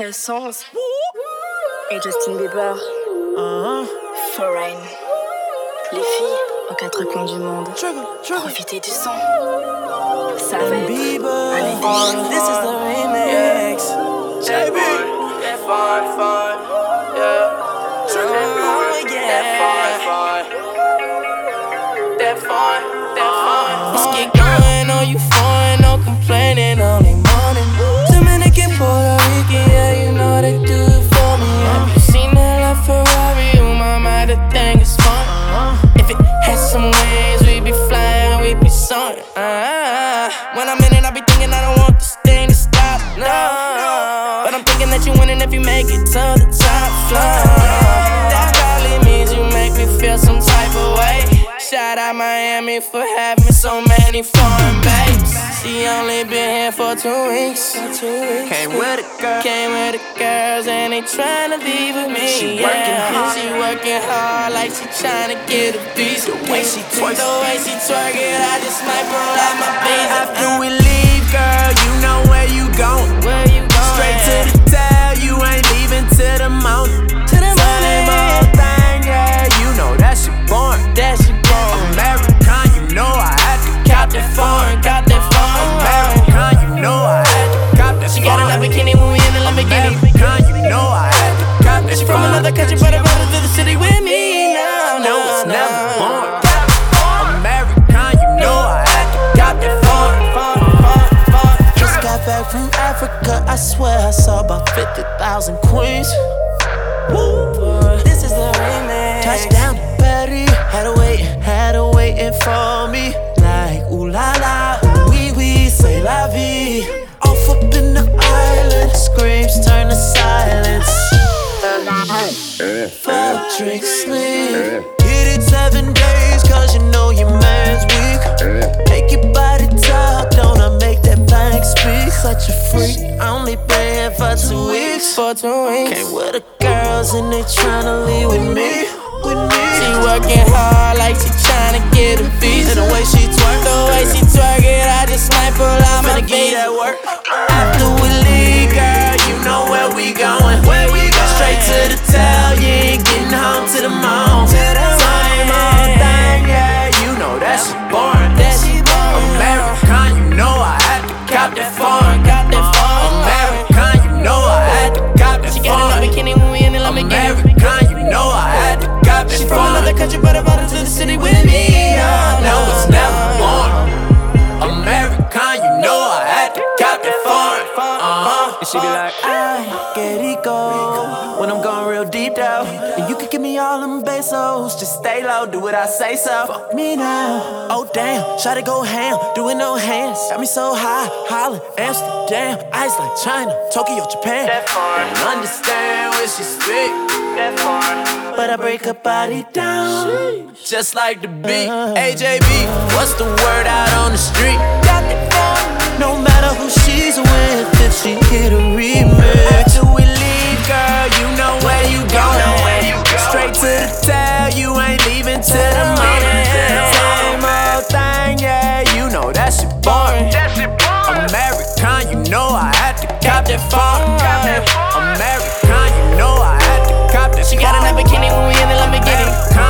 Essence et Justin Bieber. Foreign. Les filles aux quatre coins du monde. Profitez du son. Ça va être un été. This is the remix. JB. That fine, fine, yeah. Oh, yeah. That fine, fine. That fine, that fine. Thinking that you winning if you make it to the top floor. That probably means you make me feel some type of way. Shout out Miami for having so many foreign babes. She only been here for two weeks. Came with a girl, came with the girls, and they tryna leave with me. She working yeah. hard. She working hard like she tryna get a piece. The way she twerk, the way she twerk it, I just might pull out my face. After we from Africa, I swear I saw about 50,000 queens. Woo, this is the remix. Touchdown to Paris, had her wait, had her waiting for me. Like, ooh la la, ooh wee wee, say la vie. Off up in the island, screams turn to silence. Four drinks girls and they tryna leave with me. With me. She working hard like she tryna get a piece. And the way she twerk, the way she twerk it, I just might pull out my you that work. After we leave, girl, you know where we going. Where we going? Straight to the tail, I get it when I'm going real deep down. And you can give me all them pesos, just stay low, do what I say so. Fuck me now. Oh damn, try to go ham, doing no hands. Got me so high, Holland, Amsterdam, ice like China, Tokyo, Japan. That Don't understand when she speak. But I break her body down. Just like the beat. AJB, what's the word out on the street? Got that morning to the morning. Same old thing, yeah, you know that shit boring. American, you know I had to cop that phone. American, you know I had to cop that. She got in that bikini when we in the Lamborghini.